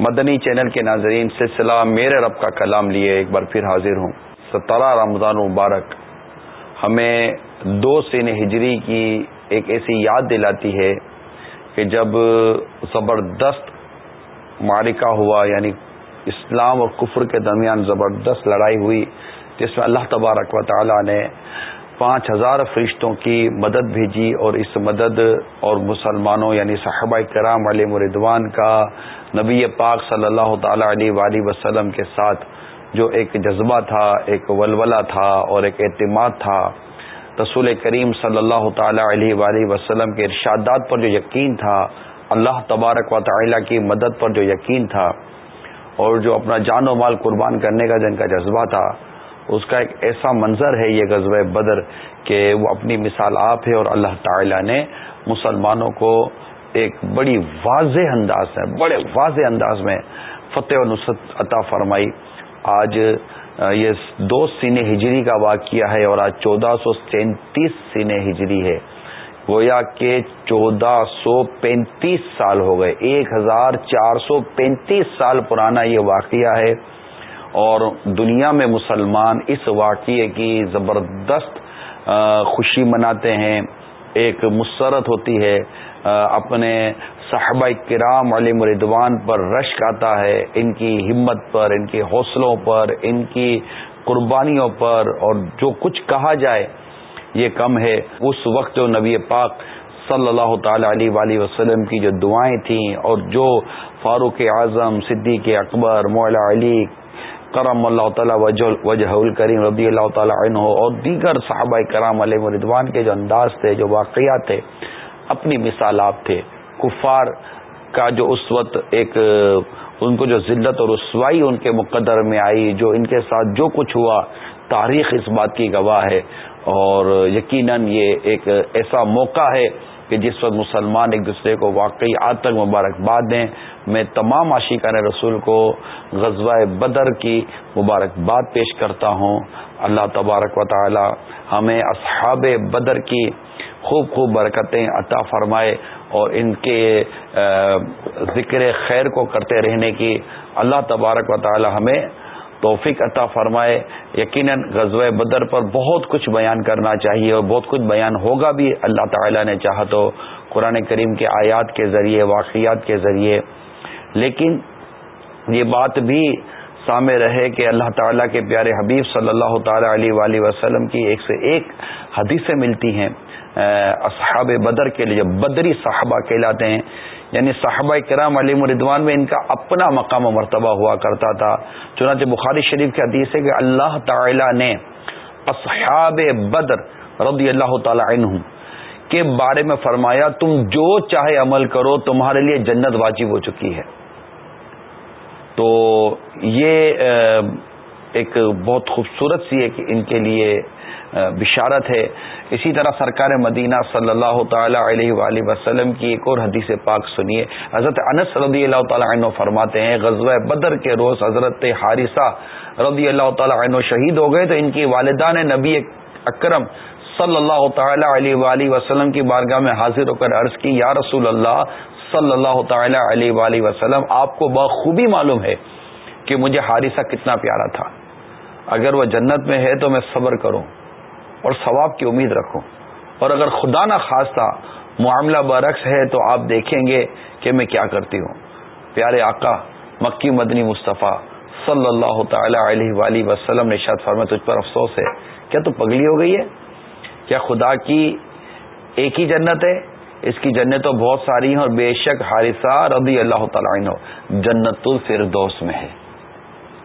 مدنی channel کے ناظرین، سلسلہ میرے رب کا کلام لیے ایک بار پھر حاضر ہوں۔ ستارہ رمضان مبارک ہمیں دو سین ہجری کی ایک ایسی یاد دلاتی ہے کہ جب زبردست مارکہ ہوا یعنی اسلام اور کفر کے درمیان زبردست لڑائی ہوئی، جس میں اللہ تبارک و تعالی نے پانچ ہزار فرشتوں کی مدد بھیجی اور اس مدد اور مسلمانوں یعنی صحابہ کرام علیہ مردوان کا نبی پاک صلی اللہ تعالی علیہ وآلہ وسلم کے ساتھ جو ایک جذبہ تھا، ایک ولولہ تھا اور ایک اعتماد تھا، رسول کریم صلی اللہ تعالی علیہ وآلہ وسلم کے ارشادات پر جو یقین تھا، اللہ تبارک و تعالی کی مدد پر جو یقین تھا اور جو اپنا جان و مال قربان کرنے کا جن کا جذبہ تھا، اس کا ایک ایسا منظر ہے یہ غزوہ بدر کہ وہ اپنی مثال آپ ہے اور اللہ تعالی نے مسلمانوں کو ایک بڑی واضح انداز میں بڑے واضح انداز میں فتح و نصرت عطا فرمائی۔ آج یہ دو سینے ہجری کا واقعہ ہے اور آج چودہ سو سینتیس سینے ہجری ہے۔ گویا کہ چودہ سو پینتیس سال ہو گئے۔ ایک ہزار چار سو پینتیس سال پرانا یہ واقعہ ہے اور دنیا میں مسلمان اس واقعے کی زبردست خوشی مناتے ہیں۔ ایک مسرت ہوتی ہے۔ اپنے صحابہ کرام علی مردوان پر رشک آتا ہے، ان کی ہمت پر، ان کے حوصلوں پر، ان کی قربانیوں پر، اور جو کچھ کہا جائے، یہ کم ہے۔ اس وقت جو نبی پاک صلی اللہ تعالی علیہ وسلم کی جو دعائیں تھیں، اور جو فاروق اعظم، صدیق اکبر، مولا علی، کرم اللہ تعالیٰ وجہ الکریم رضی اللہ تعالیٰ عنہ، اور دیگر صحابہ کرام علیہ مردوان کے جو انداز تھے، جو واقعات تھے اپنی مثال آپ تھے۔ کفار کا جو اس وقت ایک، ان کو جو ذلت اور رسوائی ان کے مقدر میں آئی، جو ان کے ساتھ جو کچھ ہوا، تاریخ اس بات کی گواہ ہے۔ اور یقیناً یہ ایک ایسا موقع ہے کہ جس وقت مسلمان ایک دوسرے کو واقعی آج تک مبارکباد دیں۔ میں تمام عاشقان رسول کو غزوہ بدر کی مبارکباد پیش کرتا ہوں۔ اللہ تبارک و تعالی ہمیں اصحاب بدر کی خوب خوب برکتیں عطا فرمائے اور ان کے ذکر خیر کو کرتے رہنے کی اللہ تبارک و تعالی ہمیں توفیق عطا فرمائے۔ یقیناً غزوہ بدر پر بہت کچھ بیان کرنا چاہیے اور بہت کچھ بیان ہوگا بھی اللہ تعالی نے چاہا تو قرآن کریم کے آیات کے ذریعے، واقعات کے ذریعے۔ لیکن یہ بات بھی سامنے رہے کہ اللہ تعالیٰ کے پیارے حبیب صلی اللہ تعالی علیہ وآلہ وسلم کی ایک سے ایک حدیثیں ملتی ہیں۔ اصحاب بدر کے لیے بدری صحابہ کہلاتے ہیں یعنی صحابہ کرام علی مردوان میں ان کا اپنا مقام و مرتبہ ہوا کرتا تھا۔ چنانچہ بخاری شریف کی حدیث ہے کہ اللہ تعالی نے اصحاب بدر رضی اللہ تعالی عنہ کے بارے میں فرمایا، تم جو چاہے عمل کرو، تمہارے لیے جنت واجب ہو چکی ہے۔ تو یہ ایک بہت خوبصورت سی ایک ان کے لیے بشارت ہے۔ اسی طرح سرکار مدینہ صلی اللہ تعالی علیہ وآلہ وسلم کی ایک اور حدیث پاک سنیے۔ حضرت انس رضی اللہ تعالیٰ عنہ فرماتے ہیں، غزوہ بدر کے روز حضرت حارثہ رضی اللہ تعالیٰ عنہ شہید ہو گئے تو ان کی والدان نبی اکرم صلی اللہ تعالی علیہ وآلہ وسلم کی بارگاہ میں حاضر ہو کر عرض کی، یا رسول اللہ صلی اللہ تعالی علیہ وآلہ وسلم، آپ کو بخوبی معلوم ہے کہ مجھے حارثہ کتنا پیارا تھا۔ اگر وہ جنت میں ہے تو میں صبر کروں۔ اور ثواب کی امید رکھوں اور اگر خدا نہ خاصتا معاملہ برعکس ہے تو آپ دیکھیں گے کہ میں کیا کرتی ہوں۔ پیارے آقا مکی مدنی مصطفیٰ صلی اللہ تعالی علیہ وآلہ وسلم نے شاید فرما تجھ پر افسوس ہے۔ کیا تو پگلی ہو گئی ہے؟ کیا خدا کی ایک ہی جنت ہے؟ اس کی جنتوں بہت ساری ہیں اور بے شک حارثہ رضی اللہ تعالیٰ عنہ جنت الفردوس میں ہے۔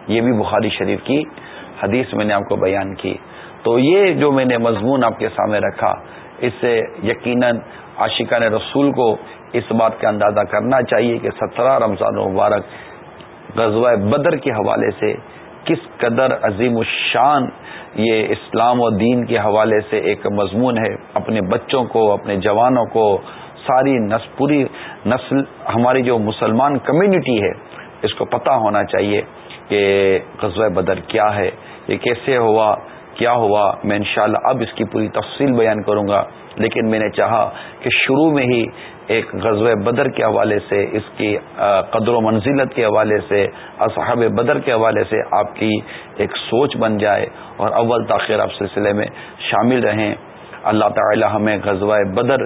یہ بھی بخاری شریف کی حدیث میں نے آپ کو بیان کی۔ تو یہ جو میں نے مضمون آپ کے سامنے رکھا، اس سے یقیناً عاشقان رسول کو اس بات کا اندازہ کرنا چاہیے کہ سترہ رمضان مبارک غزوہ بدر کے حوالے سے کس قدر عظیم الشان یہ اسلام و دین کے حوالے سے ایک مضمون ہے۔ اپنے بچوں کو، اپنے جوانوں کو، ساری نس، پوری نسل، ہماری جو مسلمان کمیونٹی ہے، اس کو پتہ ہونا چاہیے کہ غزوہ بدر کیا ہے، یہ کیسے ہوا کیا ہوا، میں انشاءاللہ اب اس کی پوری تفصیل بیان کروں گا۔ لیکن میں نے چاہا کہ شروع میں ہی ایک غزوہ بدر کے حوالے سے، اس کی قدر و منزلت کے حوالے سے، اصحاب بدر کے حوالے سے آپ کی ایک سوچ بن جائے اور اول تاخیر آپ سلسلے میں شامل رہیں۔ اللہ تعالی ہمیں غزوہ بدر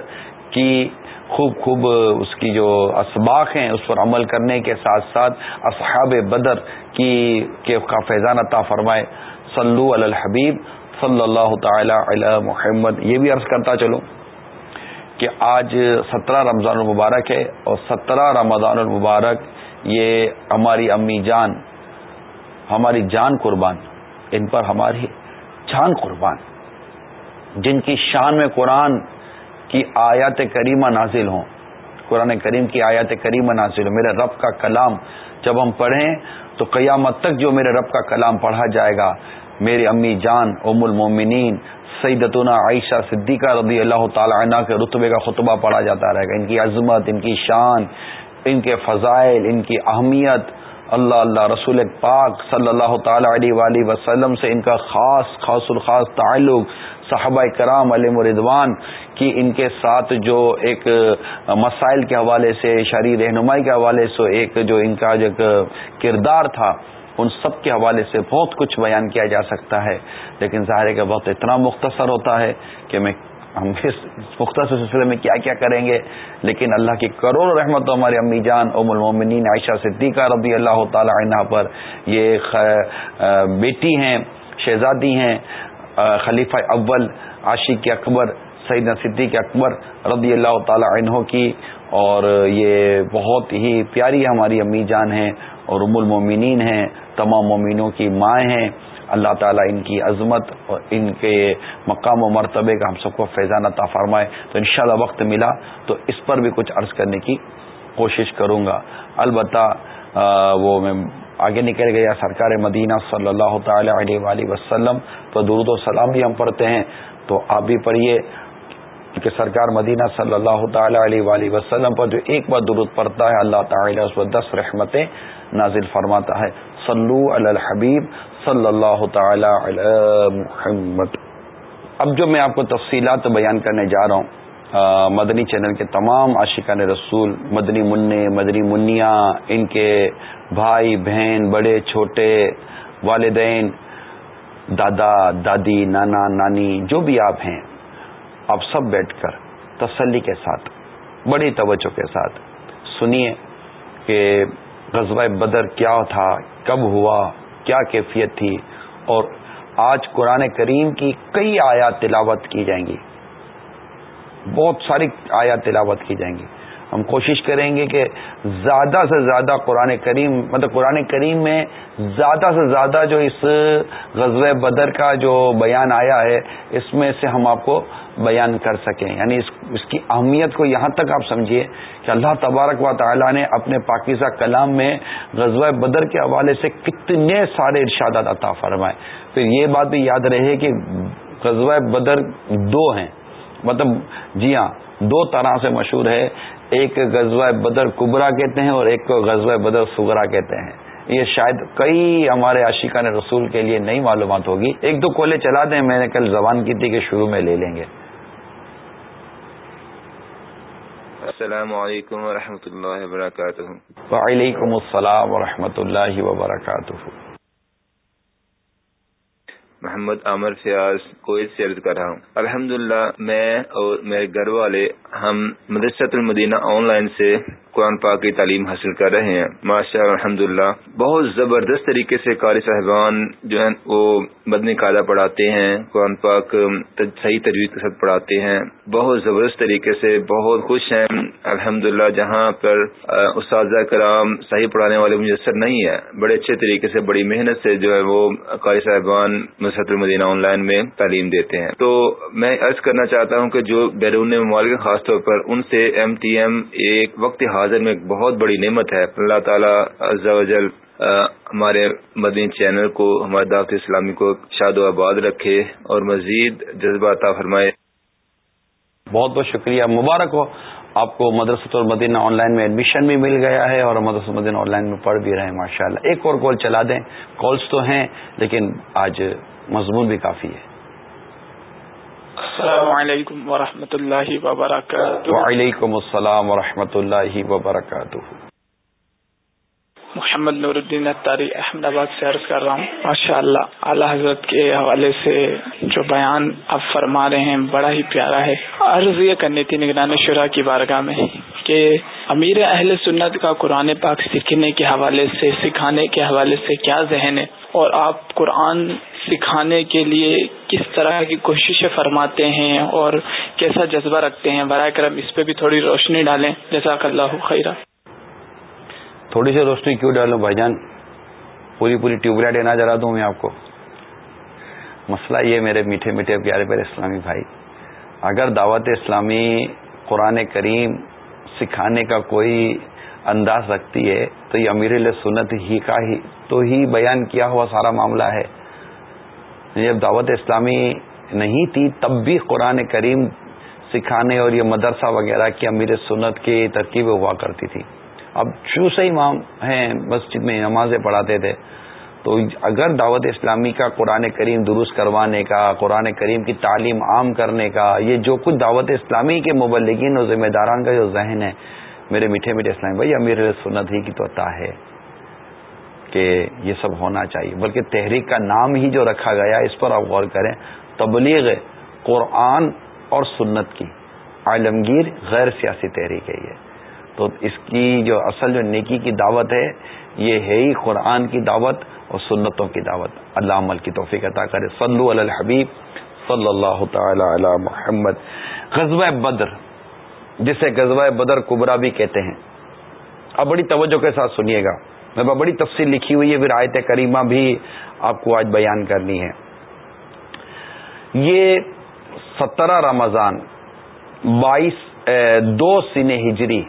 کی خوب خوب، اس کی جو اسباق ہیں، اس پر عمل کرنے کے ساتھ ساتھ اصحاب بدر کی کا فیضان عطا فرمائے۔ صلو علی الحبیب صلی اللہ تعالی علی محمد، یہ بھی عرض کرتا چلوں کہ آج سترہ رمضان المبارک ہے اور سترہ رمضان المبارک یہ ہماری امی جان، ہماری جان قربان، ان پر ہماری جان قربان، جن کی شان میں قرآن کی آیات کریمہ نازل ہوں، قرآن کریم کی آیات کریمہ نازل ہوں، میرے رب کا کلام جب ہم پڑھیں تو قیامت تک جو میرے رب کا کلام پڑھا جائے گا میری امی جان، ام المومنین سیدتنا عائشہ صدیقہ رضی اللہ تعالی عنہ کے رتبے کا خطبہ پڑھا جاتا رہے گا۔ ان کی عظمت، ان کی شان، ان کے فضائل، ان کی اہمیت۔ اللہ اللہ، رسول پاک صلی اللہ تعالی علیہ وآلہ وسلم سے ان کا خاص خاص الخاص تعلق صحابہ کرام علیہ مردوان کی ان کے ساتھ جو ایک مسائل کے حوالے سے شرح رہنمائی کے حوالے سے ایک جو ان کا جو کردار تھا ان سب کے حوالے سے بہت کچھ بیان کیا جا سکتا ہے، لیکن ظاہر ہے کہ وقت اتنا مختصر ہوتا ہے کہ میں ہم اس مختصر سلسلے میں کیا کیا کریں گے، لیکن اللہ کی کروڑ رحمت ہمارے امی جان، ام المومنین، عائشہ صدیقہ رضی اللہ تعالی عنہ پر یہ بیٹی ہیں، شہزادی ہیں خلیفہ اول، عاشق اکبر سعید صدیق اکبر رضی اللہ تعالی عنہ کی، اور یہ بہت ہی پیاری ہماری امی جان ہیں اور ام المومنین ہیں، تمام مومنوں کی مائیں ہیں۔ اللہ تعالیٰ ان کی عظمت اور ان کے مقام و مرتبے کا ہم سب کو فیضان عطا فرمائے۔ تو انشاءاللہ وقت ملا، تو اس پر بھی کچھ عرض کرنے کی کوشش کروں گا۔ البتہ وہ میں آگے نکل گیا سرکار مدینہ صلی اللہ تعالی علیہ وآلہ وسلم، تو درود و سلام بھی ہم پڑھتے ہیں۔ تو آپ بھی پڑھیے۔ کہ سرکار مدینہ صلی اللہ تعالی علیہ وآلہ وسلم پر جو ایک بار درود پڑتا ہے، اللہ تعالیٰ اس پر دس رحمتیں نازل فرماتا ہے۔ صلو علی الحبیب صلی اللہ تعالی علی محمد۔ اب جو میں آپ کو تفصیلات بیان کرنے جا رہا ہوں مدنی چینل کے تمام عاشقان رسول، مدنی منع، مدنی منیا ان کے بھائی، بہن، بڑے، چھوٹے، والدین، دادا، دادی، نانا، نانی، جو بھی آپ ہیں آپ سب بیٹھ کر تسلی کے ساتھ، بڑی توجہ کے ساتھ سنیے کہ غزوہ بدر کیا تھا، کب ہوا، کیا کیفیت تھی اور آج قرآن کریم کی کئی آیات تلاوت کی جائیں گی۔ بہت ساری آیات تلاوت کی جائیں گی۔ ہم کوشش کریں گے کہ زیادہ سے زیادہ قرآن کریم مطلب قرآن کریم میں زیادہ سے زیادہ جو اس غزوہ بدر کا جو بیان آیا ہے، اس میں سے ہم آپ کو بیان کر سکیں۔ یعنی اس اس کی اہمیت کو یہاں تک آپ سمجھیے کہ اللہ تبارک و تعالیٰ نے اپنے پاکیزہ کلام میں غزوہ بدر کے حوالے سے کتنے سارے ارشادات عطا فرمائے۔ پھر یہ بات بھی یاد رہے کہ غزوہ بدر دو ہیں۔ مطلب جی ہاں دو طرح سے مشہور ہے۔ ایک غزوہ بدر کبرا کہتے ہیں اور ایک کو غزوہ بدر سگرا کہتے ہیں۔ یہ شاید کئی ہمارے عاشقان رسول کے لیے نئی معلومات ہوگی۔ ایک دو کولے چلا دیں، میں نے کل زبان کی تھی کہ شروع میں لے لیں گے۔ السلام علیکم ورحمۃ اللہ وبرکاتہ۔ وعلیکم السلام ورحمۃ اللہ وبرکاتہ۔ محمد عامر فیاض کوئٹ سے عرض کر رہا ہوں۔ الحمد میں اور میرے گھر والے ہم مدرسۃ المدینہ آن لائن سے قرآن پاک کی تعلیم حاصل کر رہے ہیں۔ ماشاء الحمد بہت زبردست طریقے سے قاری صاحبان جو ہے وہ مدنی قاعدہ پڑھاتے ہیں، قرآن پاک صحیح تجویز کے ساتھ پڑھاتے ہیں۔ بہت زبردست طریقے سے بہت خوش ہیں۔ الحمد جہاں پر اساتذہ کرام صحیح پڑھانے والے میسر نہیں ہے بڑے اچھے طریقے سے، بڑی محنت سے جو ہے، وہ قاری صاحبان مسرت المدینہ آن لائن میں تعلیم دیتے ہیں۔ تو میں عرض کرنا چاہتا ہوں کہ جو بیرون ممالک، خاص طور پر ان سے ایم ٹی ایم ایک وقت حاضر میں ایک بہت بڑی نعمت ہے۔ اللہ تعالیٰ ہمارے مدین چینل کو، ہمارے دعوت اسلامی کو شاد و آباد رکھے اور مزید جذبات فرمائے۔ بہت بہت شکریہ، مبارک ہو۔ آپ کو مدرسۃ المدینہ آن لائن میں ایڈمیشن بھی مل گیا ہے اور مدرسۃ المدینہ آن لائن میں پڑھ بھی رہے ہیں ماشاء اللہ ایک اور کال چلا دیں۔ کالس تو ہیں، لیکن آج مضمون بھی کافی ہے۔ السلام علیکم ورحمۃ اللہ وبرکاتہ۔ وعلیکم السلام ورحمۃ اللہ وبرکاتہ۔ محمد نور الدین اتاری احمد آباد سے عرض کر رہا ہوں ماشاء اللہ اعلیٰ حضرت کے حوالے سے جو بیان آپ فرما رہے ہیں بڑا ہی پیارا ہے۔ عرض یہ کرنی تھی نگران شرح کی بارگاہ میں کہ امیر اہل سنت کا قرآن پاک سیکھنے کے حوالے سے سکھانے کے حوالے سے کیا ذہن ہے؟ اور آپ قرآن سکھانے کے لیے کس طرح کی کوششیں فرماتے ہیں اور کیسا جذبہ رکھتے ہیں؟ برائے کرم اس پہ بھی تھوڑی روشنی ڈالیں۔ جیسا اللہ خیرہ تھوڑی سی روشنی کیوں ڈالوں بھائی جان؟ پوری پوری ٹیوب لائٹ نہ جلا دوں میں آپ کو۔ مسئلہ یہ میرے میٹھے میٹھے پیارے پیارے اسلامی بھائی، اگر دعوت اسلامی قرآن کریم سکھانے کا کوئی انداز رکھتی ہے، تو یہ امیر سنت ہی کا ہی تو ہی بیان کیا ہوا سارا معاملہ ہے۔ یعنی جب دعوت اسلامی نہیں تھی، تب بھی قرآن کریم سکھانے اور یہ مدرسہ وغیرہ کی امیر سنت کی ترکیب ہوا کرتی تھی۔ اب شروع سے امام ہیں، مسجد میں نمازیں پڑھاتے تھے۔ تو اگر دعوت اسلامی کا قرآن کریم درست کروانے کا، قرآن کریم کی تعلیم عام کرنے کا، یہ جو کچھ دعوت اسلامی کے مبلگین اور ذمہ داران کا جو ذہن ہے، میرے میٹھے میٹھے اسلامی بھائی، امیر سنت ہی کی تو عطا ہے۔ کہ یہ سب ہونا چاہیے۔ بلکہ تحریک کا نام ہی جو رکھا گیا اس پر آپ غور کریں، تبلیغ قرآن اور سنت کی۔ عالمگیر غیر سیاسی تحریک ہے یہ۔ تو اس کی جو اصل جو نیکی کی دعوت ہے، یہ ہے ہی قرآن کی دعوت اور سنتوں کی دعوت۔ اللہ عمل کی توفیق عطا کرے۔ صلو علی الحبیب صلی اللہ تعالی علی محمد۔ غزوہ بدر، جسے غزوہ بدر کبرا بھی کہتے ہیں۔ اب بڑی توجہ کے ساتھ سنیے گا۔ میں بڑی تفصیل لکھی ہوئی ہے، پھر آیت کریمہ بھی آپ کو آج بیان کرنی ہے۔ یہ سترہ رمضان، بائیس دو سن ہجری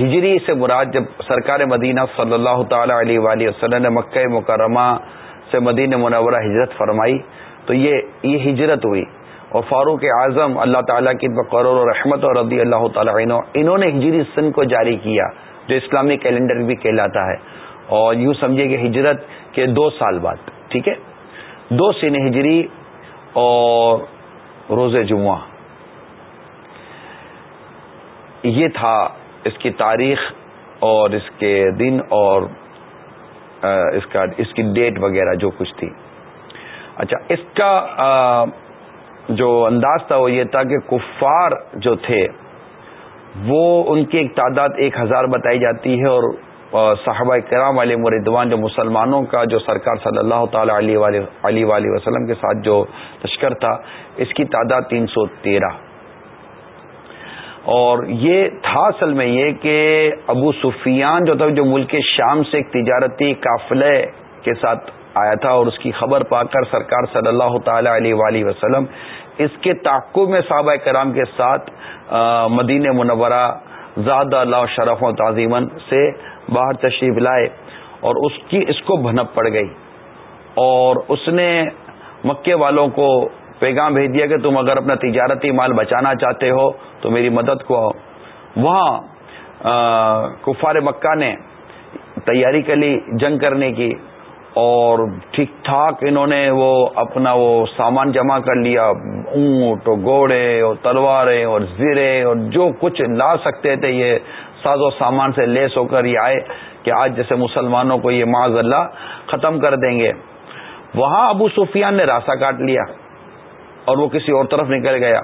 ہجری سے مراد جب سرکار مدینہ صلی اللہ تعالی علیہ وآلہ وسلم نے مکہ مکرمہ سے مدینہ منورہ ہجرت فرمائی، تو یہ یہ ہجرت ہوئی۔ اور فاروق اعظم اللہ تعالیٰ کی بقرور و رحمت اور رضی اللہ تعالیٰ عنہ، انہوں نے ہجری سن کو جاری کیا، جو اسلامی کیلنڈر بھی کہلاتا ہے۔ اور یوں سمجھے کہ ہجرت کے دو سال بعد، ٹھیک ہے؟ دو سن ہجری اور روز جمعہ۔ یہ تھا اس کی تاریخ اور اس کے دن اور اس کا، اس کی ڈیٹ وغیرہ جو کچھ تھی۔ اچھا اس کا جو انداز تھا وہ یہ تھا کہ کفار جو تھے، وہ ان کی ایک تعداد ایک ہزار بتائی جاتی ہے اور صحابہ کرام علیہ مردوان جو مسلمانوں کا، جو سرکار صلی اللہ تعالی علیہ وآلہ وسلم کے ساتھ جو لشکر تھا، اس کی تعداد تین سو تیرہ۔ اور یہ تھا اصل میں یہ کہ ابو سفیان جو تھا، جو ملک شام سے ایک تجارتی قافلے کے ساتھ آیا تھا، اور اس کی خبر پا کر سرکار صلی اللہ تعالی علیہ وآلہ وسلم اس کے تعقب میں صحابہ کرام کے ساتھ مدینہ منورہ زاد اللہ شرف و تعظیمن سے باہر تشریف لائے اور اس کی اس کو بھنپ پڑ گئی اور اس نے مکے والوں کو پیغام بھیج دیا کہ تم اگر اپنا تجارتی مال بچانا چاہتے ہو تو میری مدد کو آؤ۔ وہاں کفار مکہ نے تیاری کر لی، جنگ کرنے کی اور ٹھیک ٹھاک انہوں نے وہ اپنا وہ سامان جمع کر لیا، اونٹ اور گھوڑے اور تلواریں اور زیرے اور جو کچھ لا سکتے تھے، یہ ساز و سامان سے لیس ہو کر یہ آئے کہ آج جیسے مسلمانوں کو یہ معذ اللہ ختم کر دیں گے۔ وہاں ابو سفیان نے راستہ کاٹ لیا اور وہ کسی اور طرف نکل گیا۔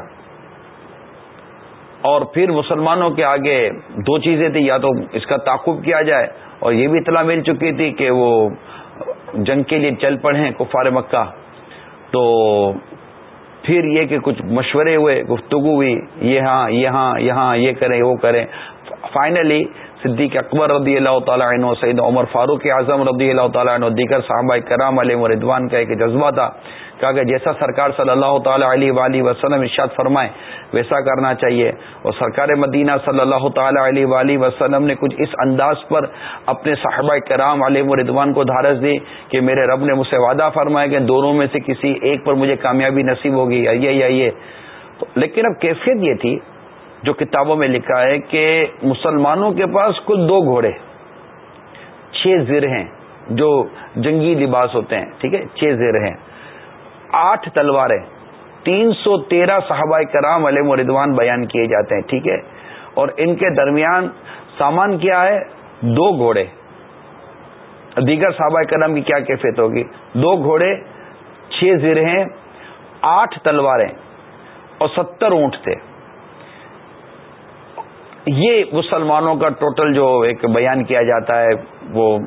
اور پھر مسلمانوں کے آگے دو چیزیں تھیں، یا تو اس کا تعقب کیا جائے اور یہ بھی اطلاع مل چکی تھی کہ وہ جنگ کے لیے چل پڑے کفار مکہ۔ تو پھر یہ کہ کچھ مشورے ہوئے، گفتگو ہوئی، یہ ہاں یہاں یہاں یہ کریں، وہ کریں۔ فائنلی صدیق اکبر رضی اللہ تعالیٰ عنہ سعید عمر فاروق اعظم رضی اللہ تعالیٰ عنہ دیگر صحابہ کرام علیہ مردوان کا ایک جذبہ تھا کہا کہ جیسا سرکار صلی اللہ تعالیٰ علیہ وآلہ وسلم ارشاد فرمائے، ویسا کرنا چاہیے۔ اور سرکار مدینہ صلی اللہ تعالیٰ علیہ وآلہ وسلم نے کچھ اس انداز پر اپنے صحابہ کرام علیہ مردوان کو دھارس دی کہ میرے رب نے مجھ سے وعدہ فرمایا کہ دونوں میں سے کسی ایک پر مجھے کامیابی نصیب ہوگی، آئیے یا یہ لیکن اب کیفیت یہ تھی جو کتابوں میں لکھا ہے کہ مسلمانوں کے پاس کل دو گھوڑے، چھ زر ہیں جو جنگی لباس ہوتے ہیں، ٹھیک ہے؟ چھ زر ہیں۔ آٹھ تلواریں، تین سو تیرہ صحابہ کرام علیہ مردوان بیان کیے جاتے ہیں، ٹھیک ہے؟ اور ان کے درمیان سامان کیا ہے؟ دو گھوڑے۔ دیگر صحابہ کرام کی کیا کیفیت ہوگی؟ دو گھوڑے، چھ زیر ہیں، آٹھ تلواریں اور ستر اونٹ تھے۔ یہ مسلمانوں کا ٹوٹل جو ایک بیان کیا جاتا ہے، وہ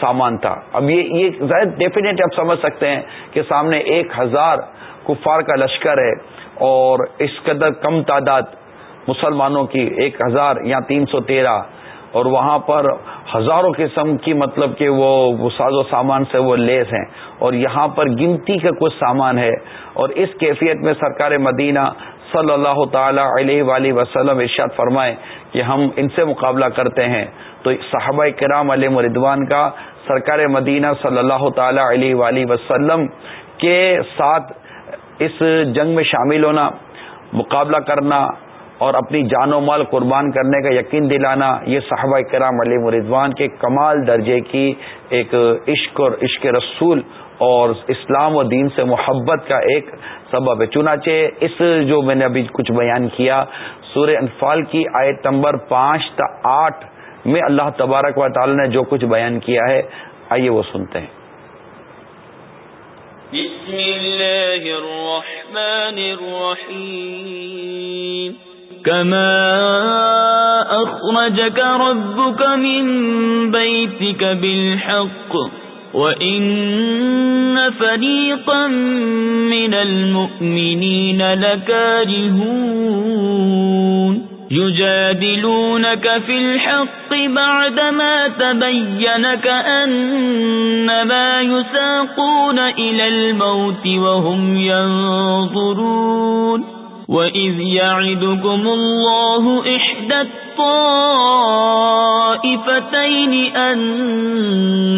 سامان تھا۔ اب یہ یہ ڈیفینیٹ آپ سمجھ سکتے ہیں کہ سامنے ایک ہزار کفار کا لشکر ہے اور اس قدر کم تعداد مسلمانوں کی ایک ہزار یا تین سو تیرہ، اور وہاں پر ہزاروں قسم کی مطلب کہ وہ ساز و سامان سے وہ لیس ہیں۔ اور یہاں پر گنتی کا کچھ سامان ہے۔ اور اس کیفیت میں سرکار مدینہ صلی اللہ تعالی علیہ وآلہ وسلم ارشاد فرمائے کہ ہم ان سے مقابلہ کرتے ہیں۔ تو صحابہ کرام علیہ مردوان کا سرکار مدینہ صلی اللہ تعالی علیہ وآلہ وسلم کے ساتھ اس جنگ میں شامل ہونا، مقابلہ کرنا اور اپنی جان و مال قربان کرنے کا یقین دلانا، یہ صحابہ کرام علیہ مردوان کے کمال درجے کی ایک عشق اور عشق رسول اور اسلام و دین سے محبت کا ایک سبب ہے۔ چنانچہ اس جو میں نے ابھی کچھ بیان کیا، سورہ انفال کی آیت نمبر پانچ تا آٹھ میں اللہ تبارک و تعالی نے جو کچھ بیان کیا ہے، آئیے وہ سنتے ہیں۔ بسم اللہ الرحمن الرحیم۔ كما أخرجك ربك من بيتك بالحق۔ وَإِنَّ فَرِيقًا مِّنَ الْمُؤْمِنِينَ لَكَارِهُونَ يُجَادِلُونَكَ فِي الْحَقِّ بَعْدَمَا تَبَيَّنَ كَأَنَّمَا يُسَاقُونَ إِلَى الْمَوْتِ وَهُمْ يَنظُرُونَ وَإِذْ يَعِدُكُمُ اللَّهُ إِحْدَى الطَّائِفَتَيْنِ أَنَّهَا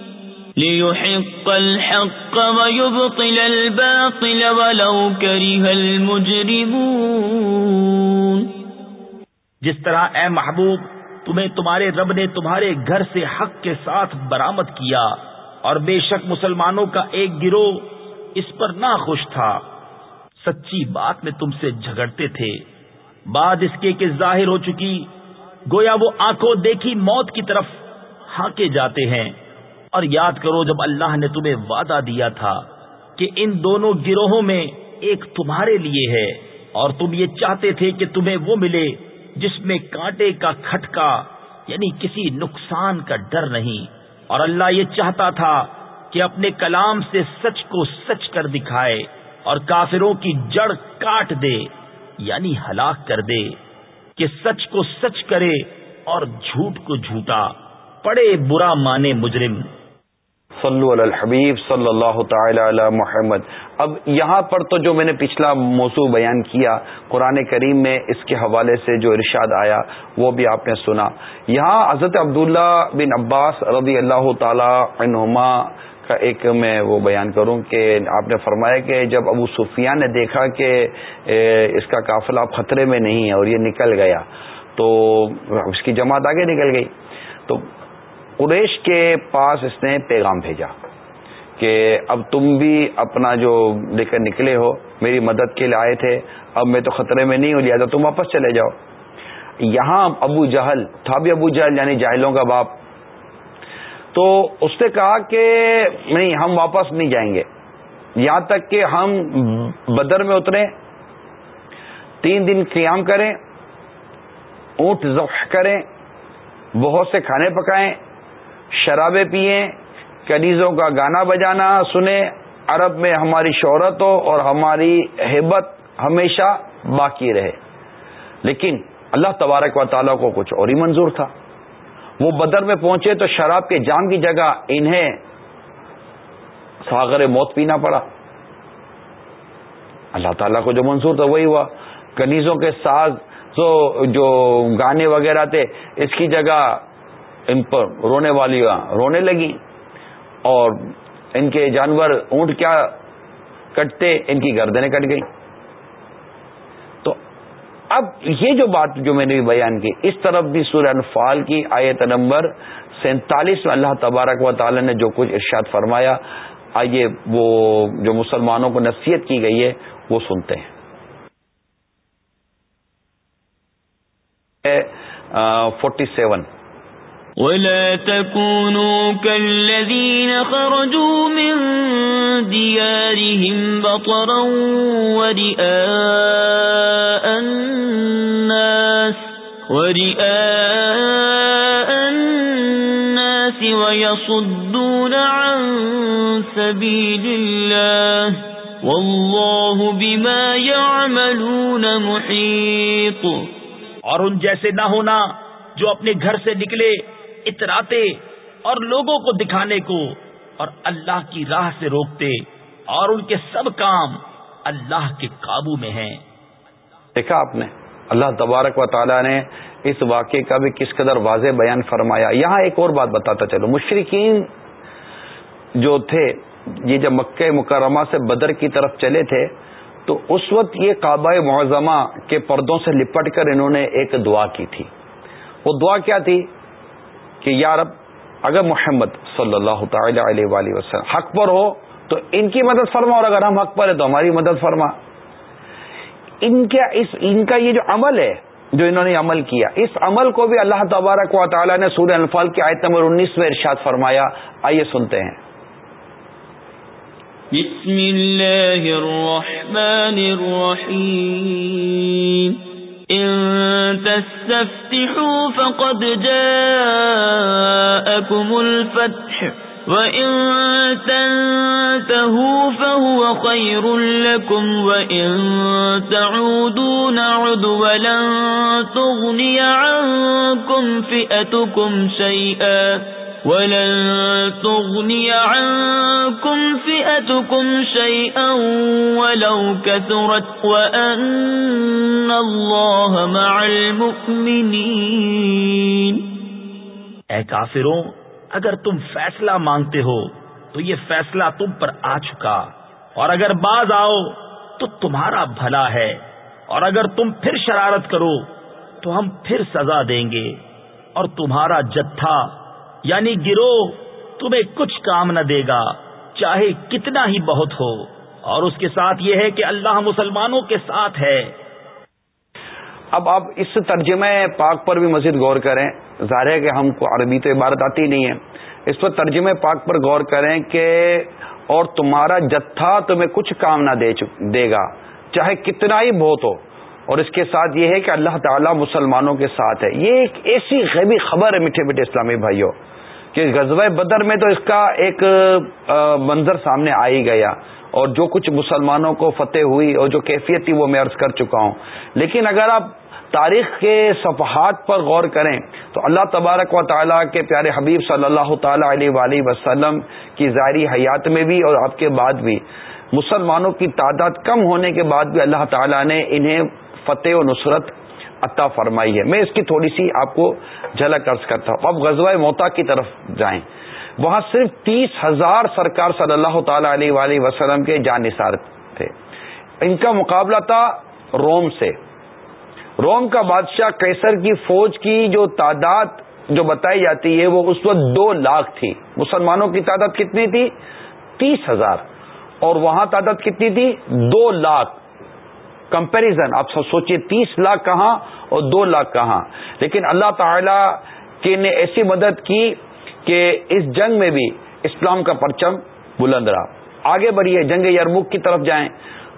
لِيُحِقَّ الْحَقَّ وَيُبْطِلَ الْبَاطِلَ وَلَوْ كَرِهَ الْمُجْرِمُونَ جس طرح اے محبوب، تمہیں تمہارے رب نے تمہارے گھر سے حق کے ساتھ برآمد کیا، اور بے شک مسلمانوں کا ایک گروہ اس پر نہ خوش تھا۔ سچی بات میں تم سے جھگڑتے تھے۔ بعد اس کے کہ ظاہر ہو چکی، گویا وہ آنکھوں دیکھی موت کی طرف ہاکے جاتے ہیں۔ اور یاد کرو جب اللہ نے تمہیں وعدہ دیا تھا کہ ان دونوں گروہوں میں ایک تمہارے لیے ہے، اور تم یہ چاہتے تھے کہ تمہیں وہ ملے جس میں کانٹے کا کھٹکا یعنی کسی نقصان کا ڈر نہیں۔ اور اللہ یہ چاہتا تھا کہ اپنے کلام سے سچ کو سچ کر دکھائے اور کافروں کی جڑ کاٹ دے یعنی ہلاک کر دے، کہ سچ کو سچ کرے اور جھوٹ کو جھوٹا پڑے برا مانے مجرم۔ صلو علی الحبیب صلی اللہ تعالی علی محمد۔ اب یہاں پر تو جو میں نے پچھلا موضوع بیان کیا قرآن کریم میں اس کے حوالے سے جو ارشاد آیا وہ بھی آپ نے سنا۔ یہاں حضرت عبداللہ بن عباس رضی اللہ تعالی عنہما کا ایک میں وہ بیان کروں کہ آپ نے فرمایا کہ جب ابو سفیان نے دیکھا کہ اس کا قافلہ خطرے میں نہیں ہے اور یہ نکل گیا تو اس کی جماعت آگے نکل گئی۔ تو قریش کے پاس اس نے پیغام بھیجا کہ اب تم بھی اپنا جو لے کر نکلے ہو، میری مدد کے لیے آئے تھے، اب میں تو خطرے میں نہیں ہو لیا تم واپس چلے جاؤ۔ یہاں ابو جہل تھا بھی ابو جہل یعنی جاہلوں کا باپ۔ تو اس نے کہا کہ نہیں، ہم واپس نہیں جائیں گے۔ یہاں تک کہ ہم بدر میں اتریں، تین دن قیام کریں، اونٹ ذبح کریں، بہت سے کھانے پکائیں۔ شرابیں پئیں کنیزوں کا گانا بجانا، سنیں، عرب میں ہماری شہرت ہو اور ہماری ہیبت ہمیشہ باقی رہے۔ لیکن اللہ تبارک و تعالیٰ کو کچھ اور ہی منظور تھا۔ وہ بدر میں پہنچے تو شراب کے جام کی جگہ انہیں ساغر موت پینا پڑا۔ اللہ تعالیٰ کو جو منظور تھا وہی ہوا۔ کنیزوں کے ساز جو گانے وغیرہ تھے، اس کی جگہ ان پر رونے والی رونے لگی اور ان کے جانور اونٹ کیا کٹتے؟ ان کی گردنیں کٹ گئی تو اب یہ جو بات جو میں نے بھی بیان کی، اس طرف بھی سورہ انفال کی آیت نمبر سینتالیس میں اللہ تبارک و تعالی نے جو کچھ ارشاد فرمایا، آئیے وہ جو مسلمانوں کو نصیحت کی گئی ہے، وہ سنتے ہیں۔ فورٹی سیون ولا تكونوا كالذين خرجوا من ديارهم بطرا ورئاء الناس ورئاء الناس ويصدون عن سبيل الله والله بما يعملون محيط اور ان جیسے نہ ہونا جو اپنے گھر سے نکلے اتراتے اور لوگوں کو دکھانے کو اور اللہ کی راہ سے روکتے اور ان کے سب کام اللہ کے قابو میں ہیں۔ دیکھا آپ نے، اللہ تبارک و تعالیٰ نے اس واقعے کا بھی کس قدر واضح بیان فرمایا۔ یہاں ایک اور بات بتاتا چلو مشرقین جو تھے، یہ جب مکہ مکرمہ سے بدر کی طرف چلے تھے، تو اس وقت یہ کعبہ معظمہ کے پردوں سے لپٹ کر انہوں نے ایک دعا کی تھی۔ وہ دعا کیا تھی؟ کہ یا رب، اگر محمد صلی اللہ تعالی علیہ وآلہ وسلم حق پر ہو، تو ان کی مدد فرما، اور اگر ہم حق پر ہیں، تو ہماری مدد فرما۔ ان کا اس، ان کا یہ جو عمل ہے، جو انہوں نے عمل کیا، اس عمل کو بھی اللہ تبارک و تعالیٰ نے سورہ انفال کی آیت نمبر انیس میں ارشاد فرمایا۔ آئیے سنتے ہیں۔ بسم اللہ الرحمن الرحیم۔ تستفتحوا فقد جاءكم الفتح، وإن تنتهوا فهو خير لكم، وإن تعودوا نعد ولن تغني عنكم فئتكم شيئا. ولن تغني عنكم فئتكم شيئا ولو كثرت وأن الله مع المؤمنين. اے کافروں، اگر تم فیصلہ مانگتے ہو، تو یہ فیصلہ تم پر آ چکا۔ اور اگر باز آؤ، تو تمہارا بھلا ہے۔ اور اگر تم پھر شرارت کرو، تو ہم پھر سزا دیں گے۔ اور تمہارا جتھا یعنی گروہ تمہیں کچھ کام نہ دے گا، چاہے کتنا ہی بہت ہو۔ اور اس کے ساتھ یہ ہے کہ اللہ مسلمانوں کے ساتھ ہے۔ اب آپ اس ترجمہ پاک پر بھی مزید غور کریں۔ ظاہر ہے کہ ہم کو عربی تو عبارت آتی نہیں ہے۔ اس پر ترجمہ پاک پر غور کریں کہ اور تمہارا جتھا تمہیں کچھ کام نہ دے گا، چاہے کتنا ہی بہت ہو۔ اور اس کے ساتھ یہ ہے کہ اللہ تعالیٰ مسلمانوں کے ساتھ ہے۔ یہ ایک ایسی غیبی خبر ہے میٹھے میٹھے اسلامی بھائیوں، کہ غزوہ بدر میں تو اس کا ایک منظر سامنے آ ہی گیا۔ اور جو کچھ مسلمانوں کو فتح ہوئی اور جو کیفیت تھی وہ میں عرض کر چکا ہوں۔ لیکن اگر آپ تاریخ کے صفحات پر غور کریں، تو اللہ تبارک و تعالیٰ کے پیارے حبیب صلی اللہ تعالی علیہ وآلہ وسلم کی ظاہری حیات میں بھی اور آپ کے بعد بھی۔ مسلمانوں کی تعداد کم ہونے کے بعد بھی اللہ تعالیٰ نے انہیں فتح و نصرت عطا فرمائی ہے۔ میں اس کی تھوڑی سی آپ کو جھلک عرض کرتا ہوں۔ اب غزوہ موتا کی طرف جائیں۔ وہاں صرف تیس ہزار سرکار صلی اللہ تعالی علیہ وآلہ وسلم کے جان نثار تھے۔ ان کا مقابلہ تھا روم سے۔ روم کا بادشاہ کیسر کی فوج کی جو تعداد جو بتائی جاتی ہے، وہ اس وقت دو لاکھ تھی۔ مسلمانوں کی تعداد کتنی تھی؟ تیس ہزار۔ اور وہاں تعداد کتنی تھی؟ دو لاکھ۔ کمپیریزن آپ سوچئے تیس لاکھ کہاں اور دو لاکھ کہاں. لیکن اللہ تعالی کے نے ایسی مدد کی کہ اس جنگ میں بھی اسلام کا پرچم بلند رہا. آگے بڑھیے جنگ یرمک کی طرف جائیں.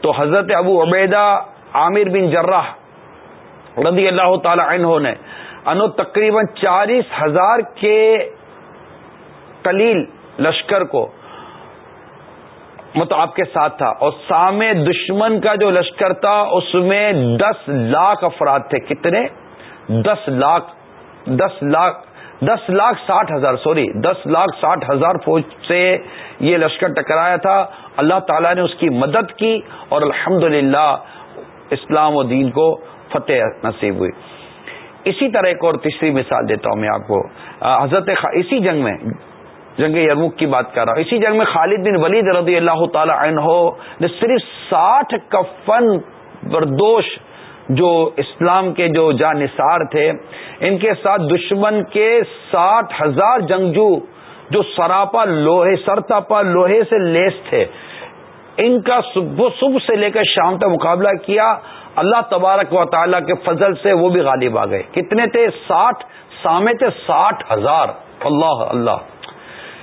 تو حضرت ابو عبیدہ عامر بن جراح رضی اللہ تعالی عنہ نے انو تقریباً چالیس ہزار کے قلیل لشکر کو مطلب آپ کے ساتھ تھا اور سامنے دشمن کا جو لشکر تھا، اس میں دس لاکھ افراد تھے۔ کتنے؟ دس لاکھ دس لاکھ دس لاکھ ساٹھ ہزار، سوری، دس لاکھ ساٹھ ہزار فوج سے یہ لشکر ٹکرایا تھا۔ اللہ تعالیٰ نے اس کی مدد کی اور الحمد اسلام و دین کو فتح نصیب ہوئی۔ اسی طرح ایک اور تیسری مثال دیتا ہوں میں آپ کو۔ حضرت اسی جنگ میں جنگ یرمک کی بات کر رہا ہوں۔ اسی جنگ میں خالد بن ولید رضی اللہ تعالی عنہ نے صرف ساٹھ کفن بردوش جو اسلام کے جو جانصار تھے، ان کے ساتھ دشمن کے ساٹھ ہزار جنگجو جو سراپا لوہے، سرتاپا لوہے سے لیس تھے۔ ان کا صبح صبح سے لے کر شام تک مقابلہ کیا۔ اللہ تبارک و تعالیٰ کے فضل سے وہ بھی غالب آ گئے۔ کتنے تھے؟ ساٹھ سامے تھے ساٹھ ہزار۔ اللہ اللہ۔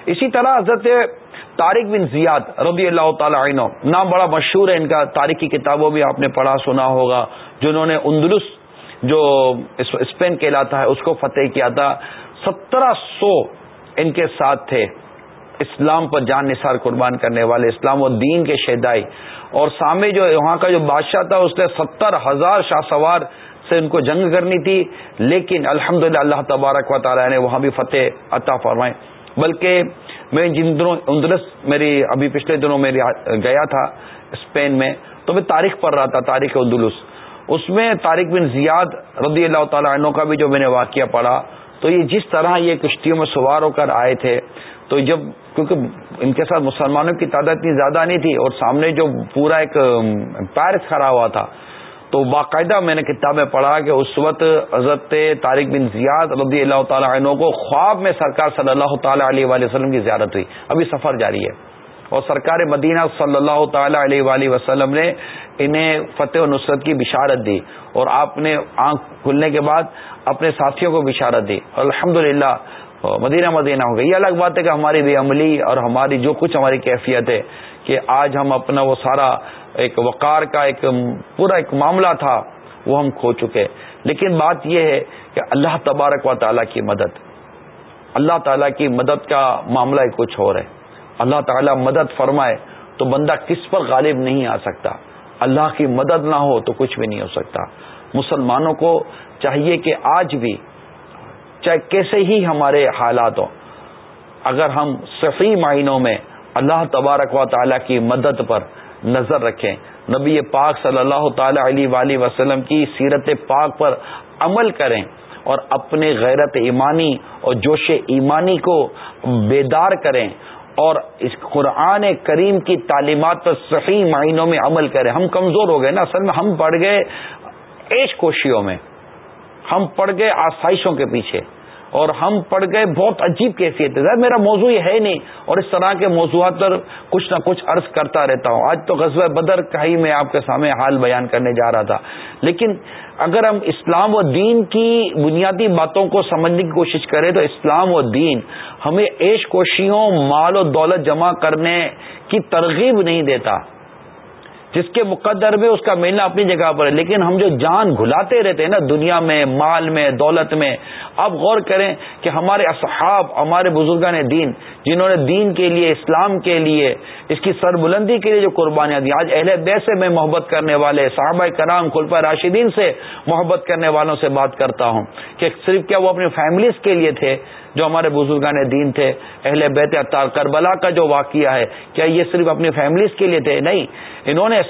اسی طرح حضرت طارق بن زیاد رضی اللہ تعالی عنہ، نام بڑا مشہور ہے ان کا تاریخی کتابوں بھی آپ نے پڑھا سنا ہوگا، جنہوں نے اندلس جو اسپین کہلاتا ہے، اس کو فتح کیا تھا۔ سترہ سو ان کے ساتھ تھے۔ اسلام پر جان نثار قربان کرنے والے، اسلام و دین کے شہدائی۔ اور سامنے جو وہاں کا جو بادشاہ تھا، اس نے ستر ہزار شاہ سوار سے ان کو جنگ کرنی تھی، لیکن الحمد اللہ تبارک و تعالیٰ نے وہاں بھی فتح عطا فرمائے۔ بلکہ میں جن دنوں اندرس میری ابھی پچھلے دنوں میری گیا تھا اسپین میں، تو میں تاریخ پڑھ رہا تھا، تاریخ اندلس۔ اس میں طارق بن زیاد رضی اللہ تعالیٰ عنہ کا بھی جو میں نے واقعہ پڑھا، تو یہ جس طرح یہ کشتیوں میں سوار ہو کر آئے تھے، تو جب کیونکہ ان کے ساتھ مسلمانوں کی تعداد اتنی زیادہ نہیں تھی اور سامنے جو پورا ایک پیرس کھڑا ہوا تھا تو باقاعدہ میں نے کتابیں پڑھا کہ اس وقت حضرت طارق بن زیاد رضی اللہ تعالیٰ عنہ کو خواب میں سرکار صلی اللہ تعالیٰ علیہ وآلہ وسلم کی زیارت ہوئی۔ ابھی سفر جاری ہے۔ اور سرکار مدینہ صلی اللہ تعالی علیہ وآلہ وسلم نے انہیں فتح و نصرت کی بشارت دی اور آپ نے آنکھ کھلنے کے بعد اپنے ساتھیوں کو بشارت دی۔ اور الحمد مدینہ مدینہ ہو گئی یہ الگ بات ہے کہ ہماری بے عملی اور ہماری جو کچھ ہماری کیفیت ہے کہ آج ہم اپنا وہ سارا ایک وقار کا ایک پورا ایک معاملہ تھا، وہ ہم کھو چکے۔ لیکن بات یہ ہے کہ اللہ تبارک و تعالیٰ کی مدد، اللہ تعالیٰ کی مدد کا معاملہ کچھ اور ہے۔ اللہ تعالیٰ مدد فرمائے تو بندہ کس پر غالب نہیں آ سکتا۔ اللہ کی مدد نہ ہو تو کچھ بھی نہیں ہو سکتا۔ مسلمانوں کو چاہیے کہ آج بھی چاہے کیسے ہی ہمارے حالات ہوں، اگر ہم صحیح معنوں میں اللہ تبارک و تعالیٰ کی مدد پر نظر رکھیں۔ نبی پاک صلی اللہ تعالی علیہ وسلم کی سیرت پاک پر عمل کریں اور اپنے غیرت ایمانی اور جوش ایمانی کو بیدار کریں اور اس قرآن کریم کی تعلیمات پر صحیح معنوں میں عمل کریں۔ ہم کمزور ہو گئے نا، اصل میں ہم پڑ گئے ایش کوشیوں میں۔ ہم پڑ گئے آسائشوں کے پیچھے۔ اور ہم پڑ گئے بہت عجیب کیفیت ہے۔ میرا موضوع یہ ہے نہیں اور اس طرح کے موضوعات پر کچھ نہ کچھ عرض کرتا رہتا ہوں۔ آج تو غزوہ بدر کا ہی میں آپ کے سامنے حال بیان کرنے جا رہا تھا۔ لیکن اگر ہم اسلام و دین کی بنیادی باتوں کو سمجھنے کی کوشش کریں تو اسلام و دین ہمیں عیش کوشیوں، مال و دولت جمع کرنے کی ترغیب نہیں دیتا۔ جس کے مقدر میں اس کا ملنا اپنی جگہ پر ہے۔ لیکن ہم جو جان گھلاتے رہتے ہیں نا، دنیا میں، مال میں، دولت میں، اب غور کریں کہ ہمارے اصحاب، ہمارے بزرگان دین، جنہوں نے دین کے لیے، اسلام کے لیے، اس کی سربلندی کے لیے جو قربانیاں دی، آج اہل بیسے میں محبت کرنے والے، صحابہ کرام خلفہ راشدین سے محبت کرنے والوں سے بات کرتا ہوں کہ صرف کیا وہ اپنی فیملیز کے لیے تھے جو ہمارے بزرگان دین تھے، اہل بیت اطار کربلا کا جو واقعہ ہے، کیا یہ صرف اپنی فیملیز کے لیے تھے؟ نہیں. انہوں نے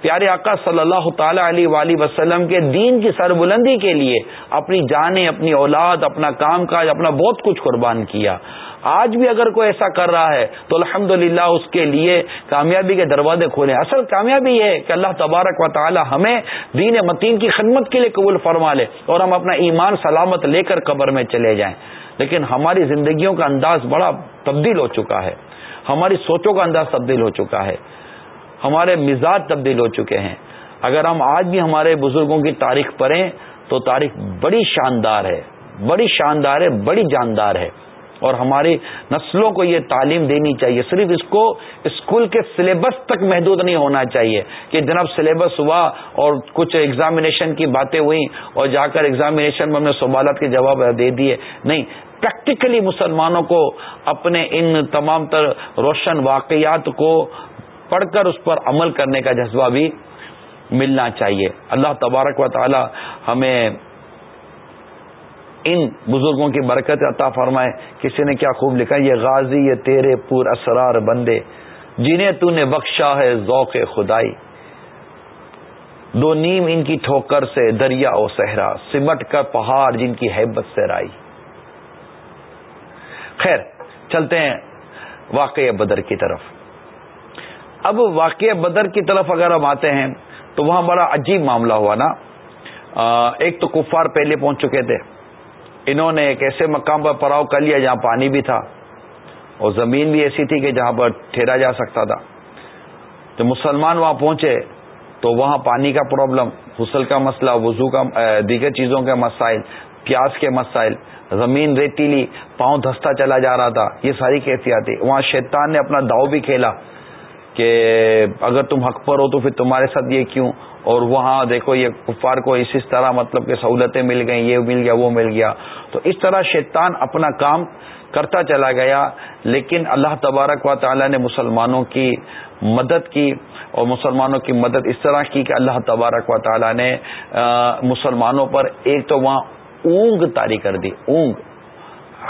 پیارے آقا صلی اللہ تعالی علیہ وآلہ وسلم کے دین کی سربلندی کے لیے اپنی جانیں، اپنی اولاد، اپنا کام کاج، اپنا بہت کچھ قربان کیا۔ آج بھی اگر کوئی ایسا کر رہا ہے، تو الحمد اس کے لیے کامیابی کے دروازے کھولے۔ اصل کامیابی یہ ہے کہ اللہ تبارک و تعالی ہمیں دین متین کی خدمت کے لیے قبول فرما لے اور ہم اپنا ایمان سلامت لے کر قبر میں چلے جائیں۔ لیکن ہماری زندگیوں کا انداز بڑا تبدیل ہو چکا ہے۔ ہماری سوچوں کا انداز تبدیل ہو چکا ہے۔ ہمارے مزاج تبدیل ہو چکے ہیں۔ اگر ہم آج بھی ہمارے بزرگوں کی تاریخ پڑھیں تو تاریخ بڑی شاندار ہے۔ بڑی شاندار ہے، بڑی جاندار ہے۔ اور ہماری نسلوں کو یہ تعلیم دینی چاہیے۔ صرف اس کو اسکول کے سلیبس تک محدود نہیں ہونا چاہیے کہ جناب سلیبس ہوا اور کچھ ایگزامینیشن کی باتیں ہوئیں اور جا کر ایگزامینیشن میں ہم نے سوالات کے جواب دے دیے۔ نہیں پریکٹیکلی مسلمانوں کو اپنے ان تمام تر روشن واقعات کو پڑھ کر اس پر عمل کرنے کا جذبہ بھی ملنا چاہیے۔ اللہ تبارک و تعالی ہمیں ان بزرگوں کی برکت عطا فرمائے۔ کسی نے کیا خوب لکھا یہ غازی، یہ تیرے پور اسرار بندے، جنہیں تو نے بخشا ہے ذوق خدائی۔ دو نیم ان کی ٹھوکر سے دریا و صحرا، سمٹ کر پہاڑ جن کی حیبت سے رائی۔ خیر، چلتے ہیں واقع بدر کی طرف۔ اب واقع بدر کی طرف اگر ہم آتے ہیں، تو وہاں بڑا عجیب معاملہ ہوا نا۔ ایک تو کفار پہلے پہنچ چکے تھے۔ انہوں نے ایک ایسے مقام پر پڑاؤ کر لیا جہاں پانی بھی تھا اور زمین بھی ایسی تھی کہ جہاں پر ٹھہرا جا سکتا تھا۔ تو مسلمان وہاں پہنچے تو وہاں پانی کا پرابلم، غسل کا مسئلہ، وضو کا دیگر چیزوں کے مسائل، پیاس کے مسائل، زمین ریتیلی پاؤں دھستا چلا جا رہا تھا، یہ ساری کیفیات وہاں شیطان نے اپنا داؤ بھی کھیلا کہ اگر تم حق پر ہو تو پھر تمہارے ساتھ یہ کیوں؟ اور وہاں دیکھو یہ کفار کو اس اس طرح مطلب کہ سہولتیں مل گئیں، یہ مل گیا، وہ مل گیا۔ تو اس طرح شیطان اپنا کام کرتا چلا گیا، لیکن اللہ تبارک و تعالی نے مسلمانوں کی مدد کی اور مسلمانوں کی مدد اس طرح کی کہ اللہ تبارک و تعالی نے مسلمانوں پر ایک تو وہاں اونگ تاری کر دی، اونگ۔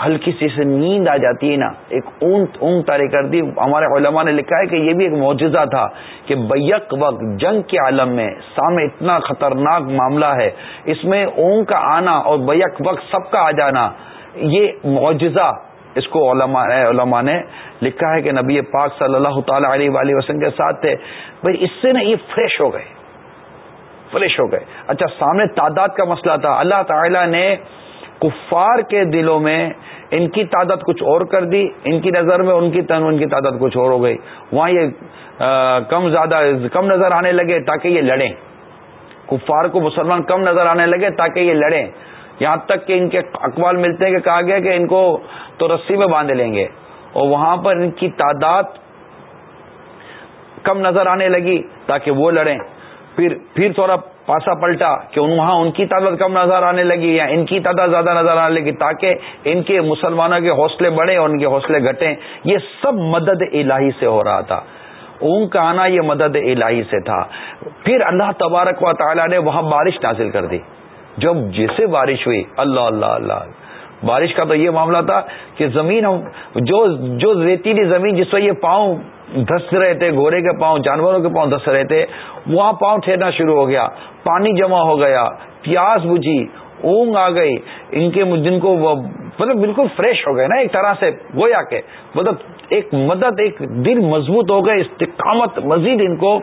ہلکی سی سے نیند آ جاتی ہے نا، ایک اونگ اونگ تاری کر دی۔ ہمارے علماء نے لکھا ہے کہ یہ بھی ایک معجزہ تھا کہ بیک وقت جنگ کے عالم میں سامنے اتنا خطرناک معاملہ ہے۔ اس میں اونگ کا آنا اور بیک وقت سب کا آ جانا، یہ معجزہ اس کو علماء علماء نے لکھا ہے کہ نبی پاک صلی اللہ تعالی علیہ وآلہ وسلم کے ساتھ تھے۔ بھائی، اس سے نا یہ فریش ہو گئے۔ فریش ہو گئے۔ اچھا سامنے تعداد کا مسئلہ تھا۔ اللہ تعالی نے کفار کے دلوں میں ان کی تعداد کچھ اور کر دی، ان کی نظر میں ان کی تن ان کی تعداد کچھ اور ہو گئی۔ وہاں یہ کم زیادہ، کم نظر آنے لگے تاکہ یہ لڑیں۔ کفار کو مسلمان کم نظر آنے لگے تاکہ یہ لڑیں۔ یہاں تک کہ ان کے اقوال ملتے ہیں کہ کہا گیا کہ ان کو تو رسی میں باندھ لیں گے۔ اور وہاں پر ان کی تعداد کم نظر آنے لگی تاکہ وہ لڑیں۔ پھر پھر تھوڑا پاسا پلٹا کہ وہاں ان کی تعداد کم نظر آنے لگی یا ان کی تعداد زیادہ نظر آنے لگی تاکہ ان کے مسلمانوں کے حوصلے بڑھیں اور ان کے حوصلے گھٹیں یہ سب مدد الہی سے ہو رہا تھا۔ اون کا آنا یہ مدد الہی سے تھا۔ پھر اللہ تبارک و تعالی نے وہاں بارش نازل کر دی۔ جب جیسے بارش ہوئی، اللہ اللہ اللہ۔ بارش کا تو یہ معاملہ تھا کہ زمین جو جو ریتیلی زمین جس پر یہ پاؤں دس رہے تھے گھوڑے کے پاؤں، جانوروں کے پاؤں دس رہے تھے وہاں پاؤں ٹھہرنا شروع ہو گیا، پانی جمع ہو گیا، پیاس بجھی اونگ آ گئی، ان کے جن کو مطلب بالکل فریش ہو گئے نا ایک طرح سے، گویا کے مطلب ایک مدد، ایک دل مضبوط ہو گئے، استقامت مزید ان کو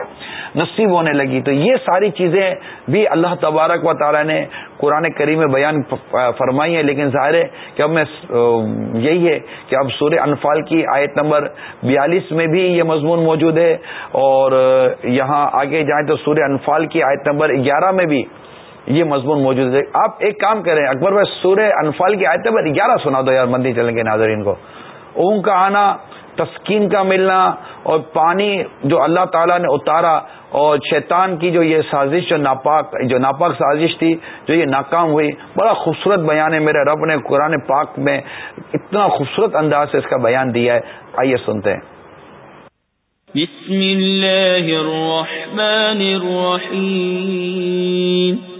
نصیب ہونے لگی۔ تو یہ ساری چیزیں بھی اللہ تبارک و تعالی نے قرآن کریم میں بیان فرمائی ہے لیکن ظاہر ہے کہ اب میں یہی ہے کہ اب سورہ انفال کی آیت نمبر بیالیس میں بھی یہ مضمون موجود ہے اور یہاں آگے جائیں تو سورہ انفال کی آیت نمبر گیارہ میں بھی یہ مضمون موجود ہے۔ آپ ایک کام کریں، اکبر بھائی، سورہ انفال کی آیت نمبر گیارہ سنا دو یار، مندی چلیں گے ناظرین کو۔ اون کا آنا، تسکین کا ملنا اور پانی جو اللہ تعالیٰ نے اتارا اور شیطان کی جو یہ سازش جو ناپاک جو ناپاک سازش تھی، جو یہ ناکام ہوئی، بڑا خوبصورت بیان ہے میرے رب نے قرآن پاک میں، اتنا خوبصورت انداز سے اس کا بیان دیا ہے۔ آئیے سنتے ہیں۔ بسم اللہ الرحمن الرحیم۔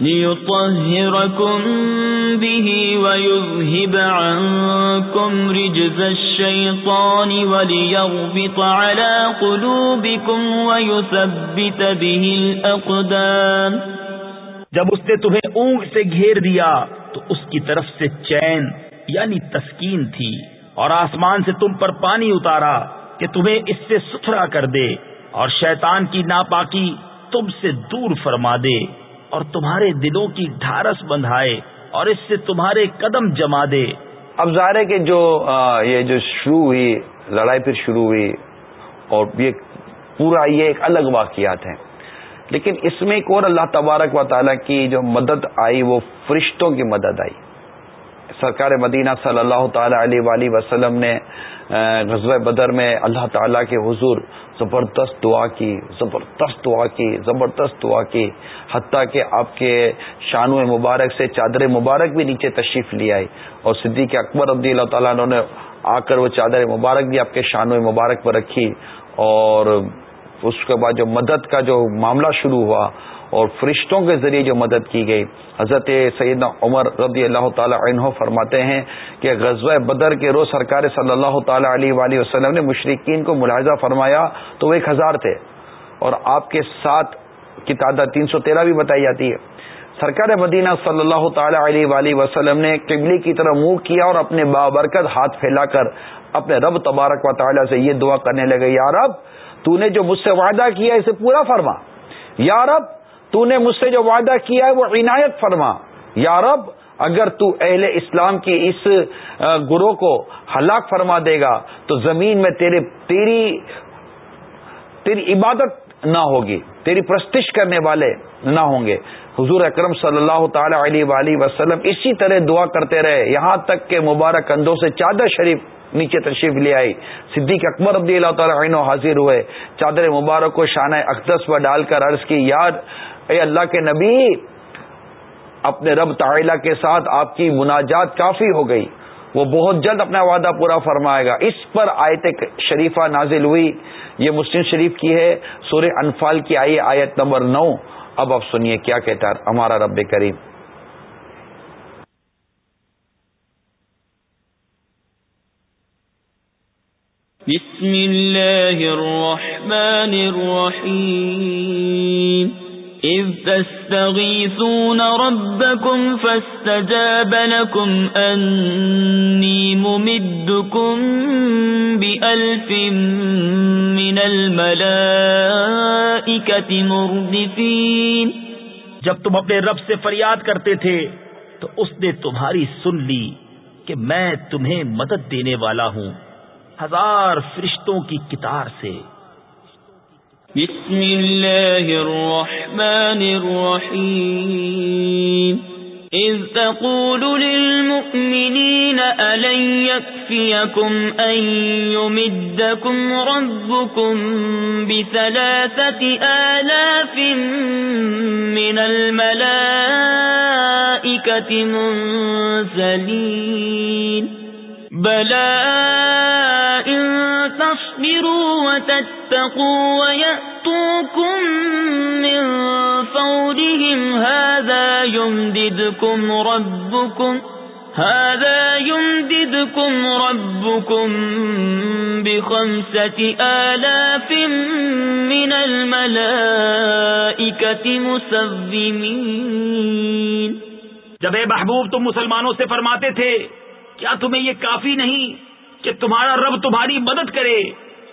ليطهركم به ويذهب عنكم رجز الشيطان وليغبط على قلوبكم ويثبت به الأقدام. جب اس نے تمہیں اونگ سے گھیر دیا تو اس کی طرف سے چین یعنی تسکین تھی اور آسمان سے تم پر پانی اتارا کہ تمہیں اس سے ستھرا کر دے اور شیطان کی ناپاکی تم سے دور فرما دے۔ اور تمہارے دلوں کی ڈھارس بندھائے اور اس سے تمہارے قدم جما دے۔ اب ظاہر ہے کہ جو یہ جو شروع ہوئی، لڑائی پھر شروع ہوئی، اور یہ پورا یہ ایک الگ واقعات ہیں۔ لیکن اس میں ایک اور اللہ تبارک و تعالیٰ کی جو مدد آئی، وہ فرشتوں کی مدد آئی۔ سرکار مدینہ صلی اللہ تعالی علیہ وسلم نے غزوہ بدر میں اللہ تعالیٰ کے حضور زبردست دعا کی، زبردست دعا کی، زبردست دعا کی، حتیٰ کہ آپ کے شانو مبارک سے چادر مبارک بھی نیچے تشریف لے آئی اور صدیق اکبر رضی اللہ تعالیٰ نے آ کر وہ چادر مبارک بھی آپ کے شانو مبارک پر رکھی۔ اور اس کے بعد جو مدد کا جو معاملہ شروع ہوا اور فرشتوں کے ذریعے جو مدد کی گئی۔ حضرت سیدنا عمر رضی اللہ تعالی عنہ فرماتے ہیں کہ غزوہ بدر کے روز سرکار صلی اللہ تعالی علیہ وآلہ وسلم نے مشرقین کو ملاحظہ فرمایا تو وہ ایک ہزار تھے۔ اور آپ کے ساتھ کی تعداد تین سو تیرہ بھی بتائی جاتی ہے۔ سرکار مدینہ صلی اللہ تعالی علیہ وآلہ وسلم نے قبلی کی طرح منہ کیا اور اپنے بابرکت ہاتھ پھیلا کر اپنے رب تبارک و تعالی سے یہ دعا کرنے لگے، یا رب، تو نے جو مجھ سے وعدہ کیا اسے پورا فرما۔ یا رب تو نے مجھ سے جو وعدہ کیا ہے وہ عنایت فرما۔ یا رب، اگر تو اہل اسلام کی اس گروہ کو ہلاک فرما دے گا، تو زمین میں تیرے، تیری تیری عبادت نہ ہوگی، تیری پرستش کرنے والے نہ ہوں گے۔ حضور اکرم صلی اللہ تعالی علیہ وآلہ وسلم اسی طرح دعا کرتے رہے۔ یہاں تک کہ مبارک اندوں سے چادر شریف نیچے تشریف لے آئی۔ صدیق اکبر عبدی اللہ تعالیٰ عین حاضر ہوئے۔ چادر مبارک کو شانہ اقدس پر ڈال کر عرض کی یاد اے اللہ کے نبی، اپنے رب تعالیٰ کے ساتھ آپ کی مناجات کافی ہو گئی۔ وہ بہت جلد اپنا وعدہ پورا فرمائے گا۔ اس پر آیت شریفہ نازل ہوئی۔ یہ مسلم شریف کی ہے۔ سورہ انفال کی آئی آیت نمبر نو۔ اب آپ سنیے کیا کہتا ہے ہمارا رب کریم۔ بسم اللہ الرحمن الرحیم۔ اذ تستغیثون ربکم فاستجاب لکم انی ممدکم بألف من الملائکت مردفین جب تم اپنے رب سے فریاد کرتے تھے، تو اس نے تمہاری سن لی کہ میں تمہیں مدد دینے والا ہوں۔ ہزار فرشتوں کی کتار سے۔ بسم اللہ الرحمن الرحیم اذ تقول للمؤمنین ألن يكفيكم أن يمدكم ربكم بثلاثة آلاف من الملائكة منزلين. بلى إن تصبروا وتتقوا ويأتوكم من فورهم هذا يمددكم ربكم هذا يمددكم ربكم بخمسة آلاف من الملائكة مسومين جب اے محبوب تم مسلمانوں سے فرماتے تھے، کیا تمہیں یہ کافی نہیں کہ تمہارا رب تمہاری مدد کرے؟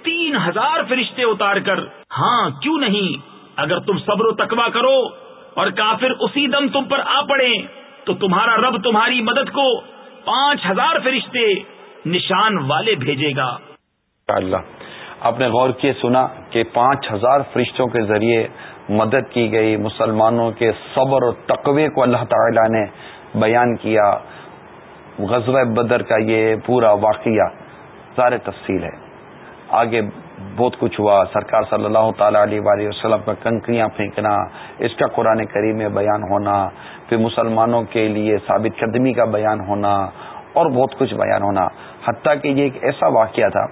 تین ہزار فرشتے اتار کر ہاں کیوں نہیں؟ اگر تم صبر و تکوا کرو اور کافر اسی دم تم پر آ پڑے، تو تمہارا رب تمہاری مدد کو پانچ ہزار فرشتے نشان والے بھیجے گا۔ اللہ آپ نے غور کیے، سنا کہ پانچ ہزار فرشتوں کے ذریعے مدد کی گئی، مسلمانوں کے صبر و تقوی کو اللہ تعالی نے بیان کیا۔ غزوہ بدر کا یہ پورا واقعہ ظاہر تفصیل ہے۔ آگے بہت کچھ ہوا۔ سرکار صلی اللہ تعالی علیہ وآلہ وسلم کا کنکریاں پھینکنا، اس کا قرآن کریم میں بیان ہونا، پھر مسلمانوں کے لیے ثابت قدمی کا بیان ہونا اور بہت کچھ بیان ہونا۔ حتیٰ کہ یہ ایک ایسا واقعہ تھا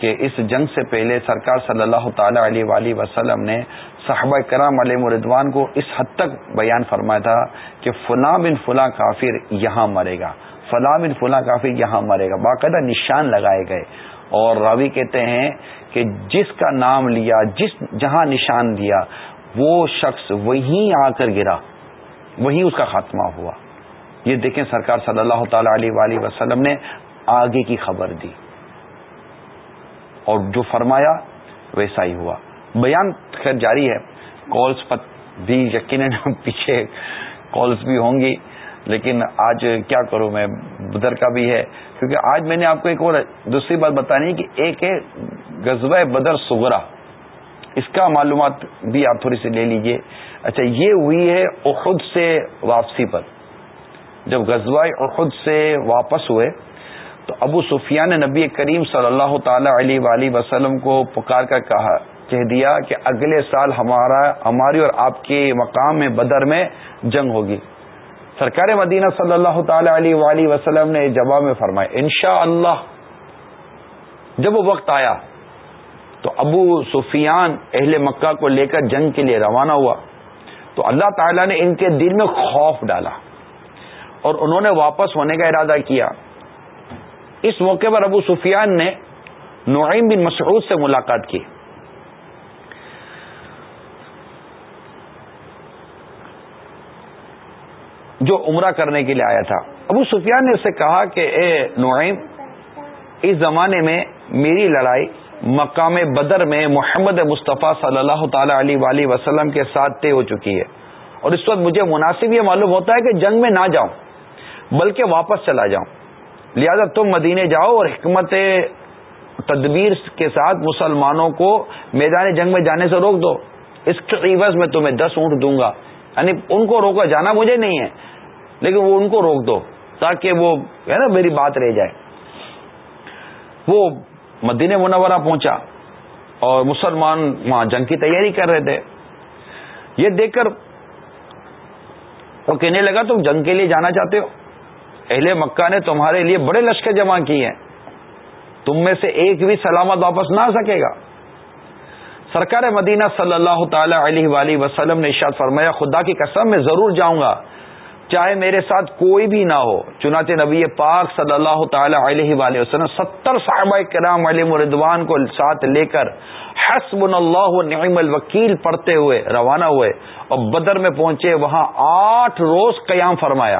کہ اس جنگ سے پہلے سرکار صلی اللہ تعالی علیہ وآلہ وسلم نے صحابہ کرام علیہ مردوان کو اس حد تک بیان فرمایا تھا کہ فلاں بن فلاں کافر یہاں مرے گا۔ فلاں بن فلاں کافر یہاں مرے گا۔ باقاعدہ نشان لگائے گئے۔ اور راوی کہتے ہیں کہ جس کا نام لیا، جس جہاں نشان دیا، وہ شخص وہیں آ کر گرا، وہیں اس کا خاتمہ ہوا۔ یہ دیکھیں سرکار صلی اللہ تعالی علیہ وآلہ وسلم نے آگے کی خبر دی۔ اور جو فرمایا، ویسا ہی ہوا۔ بیان خیر جاری ہے۔ کالس بھی یقیناً پیچھے کالس بھی ہوں گی۔ لیکن آج کیا کروں میں؟ بدر کا بھی ہے۔ کیونکہ آج میں نے آپ کو ایک اور دوسری بات بتانی کہ ایک ہے غزوہ بدر سگرا اس کا معلومات بھی آپ تھوڑی سی لے لیجیے۔ اچھا یہ ہوئی ہے احد سے واپسی پر۔ جب غزوہ احد سے واپس ہوئے، تو ابو سفیان نے نبی کریم صلی اللہ تعالی علیہ وآلہ وسلم کو پکار کر کہا، کہہ دیا کہ اگلے سال ہمارا، ہماری اور آپ کے مقام میں بدر میں جنگ ہوگی۔ سرکار مدینہ صلی اللہ تعالی علیہ وآلہ وسلم نے جواب میں فرمایا انشاء اللہ جب وہ وقت آیا تو ابو سفیان اہل مکہ کو لے کر جنگ کے لیے روانہ ہوا۔ تو اللہ تعالیٰ نے ان کے دل میں خوف ڈالا اور انہوں نے واپس ہونے کا ارادہ کیا۔ اس موقع پر ابو سفیان نے نعیم بن مسعود سے ملاقات کی۔ جو عمرہ کرنے کے لیے آیا تھا۔ ابو سفیان نے اسے کہا کہ اے نعیم، اس زمانے میں میری لڑائی مقام بدر میں محمد مصطفیٰ صلی اللہ تعالی علیہ وآلہ وسلم کے ساتھ طے ہو چکی ہے۔ اور اس وقت مجھے مناسب یہ معلوم ہوتا ہے کہ جنگ میں نہ جاؤں، بلکہ واپس چلا جاؤں۔ لہذا تم مدینے جاؤ اور حکمت تدبیر کے ساتھ مسلمانوں کو میدان جنگ میں جانے سے روک دو۔ اس کے عوض میں تمہیں دس اونٹ دوں گا۔ یعنی ان کو روکا، جانا مجھے نہیں ہے، لیکن وہ ان کو روک دو تاکہ وہ، ہے نا، میری بات رہ جائے۔ وہ مدینہ منورہ پہنچا اور مسلمان وہاں جنگ کی تیاری کر رہے تھے۔ یہ دیکھ کر وہ کہنے لگا، تم جنگ کے لیے جانا چاہتے ہو؟ اہل مکہ نے تمہارے لیے بڑے لشکر جمع کیے ہیں۔ تم میں سے ایک بھی سلامت واپس نہ آ سکے گا۔ سرکار مدینہ صلی اللہ تعالی علیہ وآلہ وسلم نے اشاد فرمایا، خدا کی قسم میں ضرور جاؤں گا، چاہے میرے ساتھ کوئی بھی نہ ہو۔ چنانچہ نبی پاک صلی اللہ تعالی علیہ وآلہ وسلم ستر صحابہ کرام علیہ مردوان کو ساتھ لے کر حسب اللہ نعم الوکیل پڑھتے ہوئے، روانہ ہوئے اور بدر میں پہنچے، وہاں آٹھ روز قیام فرمایا۔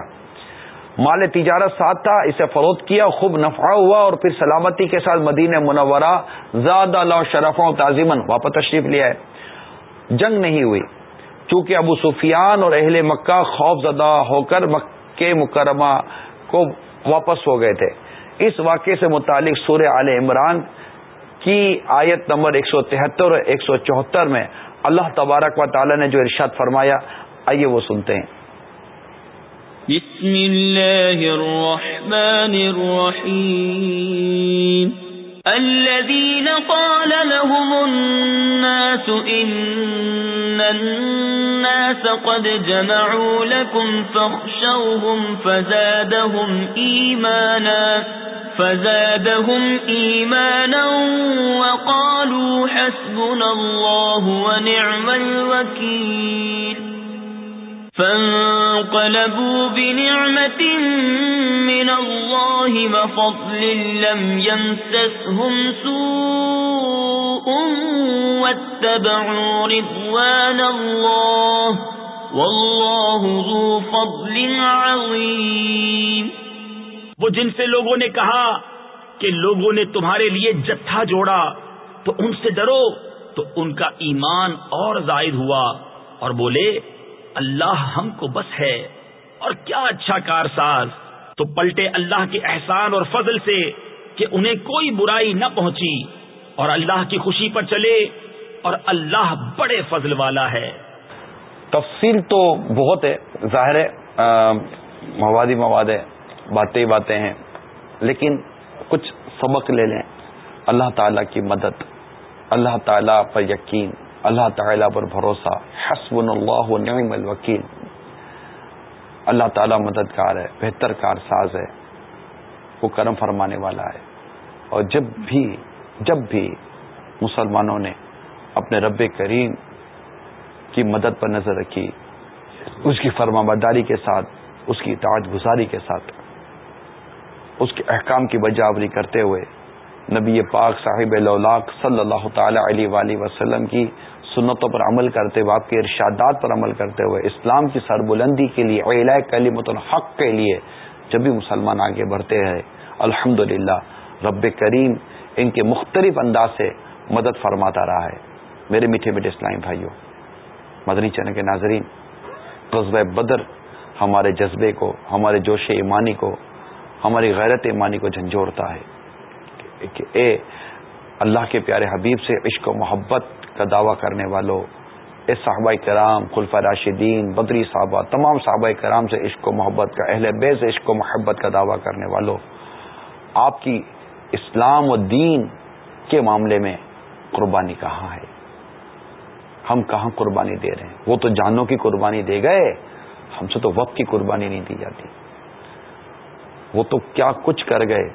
مال تجارت ساتھ تھا اسے فروخت کیا، خوب نفع ہوا اور پھر سلامتی کے ساتھ مدینہ منورہ زیادہ لو شرف و تعظیمن واپس تشریف لیا ہے جنگ نہیں ہوئی۔ چونکہ ابو سفیان اور اہل مکہ خوف زدہ ہو کر مکہ مکرمہ کو واپس ہو گئے تھے۔ اس واقعے سے متعلق سورہ عال عمران کی آیت نمبر ایک سو تہتر اور ایک سو چوہتر میں اللہ تبارک و تعالی نے جو ارشاد فرمایا، آئیے وہ سنتے ہیں۔ بسم اللہ الرحمن الرحیم الذين قال لهم الناس إن الناس قد جمعوا لكم فاخشوهم فزادهم إيمانا فزادهم إيمانا وقالوا حسبنا الله ونعم الوكيل. فانقلبوا بنعمة من الله وفضل لم يمسسهم سوء واتبعوا رضوان الله والله ذو فضل عظيم وہ جن سے لوگوں نے کہا کہ لوگوں نے تمہارے لیے جتھا جوڑا، تو ان سے ڈرو، تو ان کا ایمان اور زائد ہوا۔ اور بولے اللہ ہم کو بس ہے اور کیا اچھا کار ساز تو پلٹے اللہ کے احسان اور فضل سے کہ انہیں کوئی برائی نہ پہنچی اور اللہ کی خوشی پر چلے اور اللہ بڑے فضل والا ہے۔ تفصیل تو بہت ہے، ظاہر ہے موادی مواد ہے، باتیں باتیں ہیں، لیکن کچھ سبق لے لیں۔ اللہ تعالی کی مدد، اللہ تعالی پر یقین۔ اللہ تعالیٰ پر بھروسہ. حسب اللہ نعم الوکیل. اللہ تعالیٰ مددگار ہے، بہتر کار ساز ہے، وہ کرم فرمانے والا ہے۔ اور جب بھی جب بھی مسلمانوں نے اپنے رب کریم کی مدد پر نظر رکھی، اس کی فرما برداری کے ساتھ، اس کی اطاعت گزاری کے ساتھ، اس کے احکام کی بجاوری کرتے ہوئے، نبی پاک صاحب صلی اللہ تعالی علیہ وآلہ وسلم کی سنتوں پر عمل کرتے ہوئے، آپ کے ارشادات پر عمل کرتے ہوئے، اسلام کی سربلندی کے لیے اعلی کلیمت الحق کے لیے جب بھی مسلمان آگے بڑھتے ہیں الحمد رب کریم ان کے مختلف انداز سے مدد فرماتا رہا ہے۔ میرے میٹھے میٹھے اسلامی بھائیوں، مدنی چین کے ناظرین قصبہ بدر ہمارے جذبے کو، ہمارے جوش ایمانی کو، ہماری غیرت ایمانی کو جھنجھوڑتا ہے۔ کہ اے اللہ کے پیارے حبیب سے عشق و محبت کا دعویٰ کرنے والوں، اے صحابہ کرام خلفہ راشدین، بدری صحابہ تمام صحابہ کرام سے عشق و محبت کا، اہل بے عشق و محبت کا دعویٰ کرنے والوں، آپ کی اسلام و دین کے معاملے میں قربانی کہاں ہے؟ ہم کہاں قربانی دے رہے ہیں؟ وہ تو جانوں کی قربانی دے گئے، ہم سے تو وقت کی قربانی نہیں دی جاتی۔ وہ تو کیا کچھ کر گئے،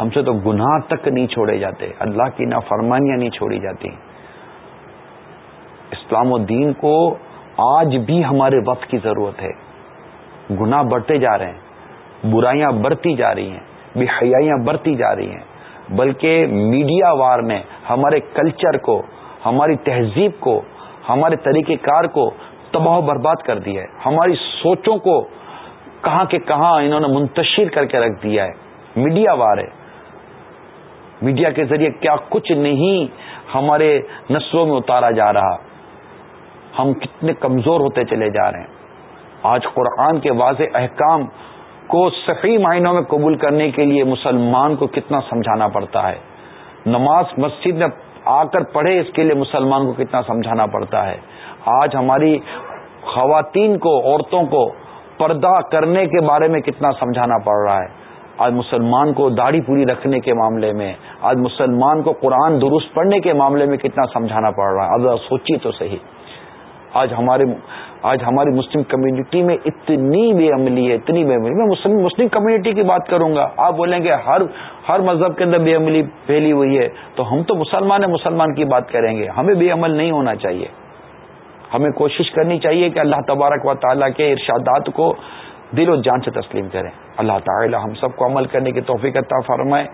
ہم سے تو گناہ تک نہیں چھوڑے جاتے، اللہ کی نافرمانیاں نہیں چھوڑی جاتی۔ اسلام و دین کو آج بھی ہمارے وقت کی ضرورت ہے۔ گناہ بڑھتے جا رہے ہیں، برائیاں بڑھتی جا رہی ہیں، بے حیاں بڑھتی جا رہی ہیں۔ بلکہ میڈیا وار نے ہمارے کلچر کو، ہماری تہذیب کو، ہمارے طریقہ کار کو تباہ و برباد کر دیا ہے۔ ہماری سوچوں کو کہاں کے کہاں انہوں نے منتشر کر کے رکھ دیا ہے۔ میڈیا وار ہے۔ میڈیا کے ذریعے کیا کچھ نہیں ہمارے نسلوں میں اتارا جا رہا۔ ہم کتنے کمزور ہوتے چلے جا رہے ہیں۔ آج قرآن کے واضح احکام کو صحیح معنوں میں قبول کرنے کے لیے مسلمان کو کتنا سمجھانا پڑتا ہے۔ نماز مسجد میں آ کر پڑھے، اس کے لیے مسلمان کو کتنا سمجھانا پڑتا ہے۔ آج ہماری خواتین کو، عورتوں کو پردہ کرنے کے بارے میں کتنا سمجھانا پڑ رہا ہے۔ آج مسلمان کو داڑھی پوری رکھنے کے معاملے میں، آج مسلمان کو قرآن درست پڑھنے کے معاملے میں کتنا سمجھانا پڑ رہا ہے۔ اب سوچیے تو صحیح۔ آج ہمارے آج ہماری مسلم کمیونٹی میں اتنی بے عملی ہے، اتنی بے عملی میں مسلم مسلم کمیونٹی کی بات کروں گا۔ آپ بولیں گے، ہر ہر مذہب کے اندر بے عملی پھیلی ہوئی ہے۔ تو ہم تو مسلمان ہیں، مسلمان کی بات کریں گے۔ ہمیں بے عمل نہیں ہونا چاہیے۔ ہمیں کوشش کرنی چاہیے کہ اللہ تبارک و تعالیٰ کے ارشادات کو دل و جان سے تسلیم کریں۔ اللہ تعالی ہم سب کو عمل کرنے کی توفیق عطا فرمائے۔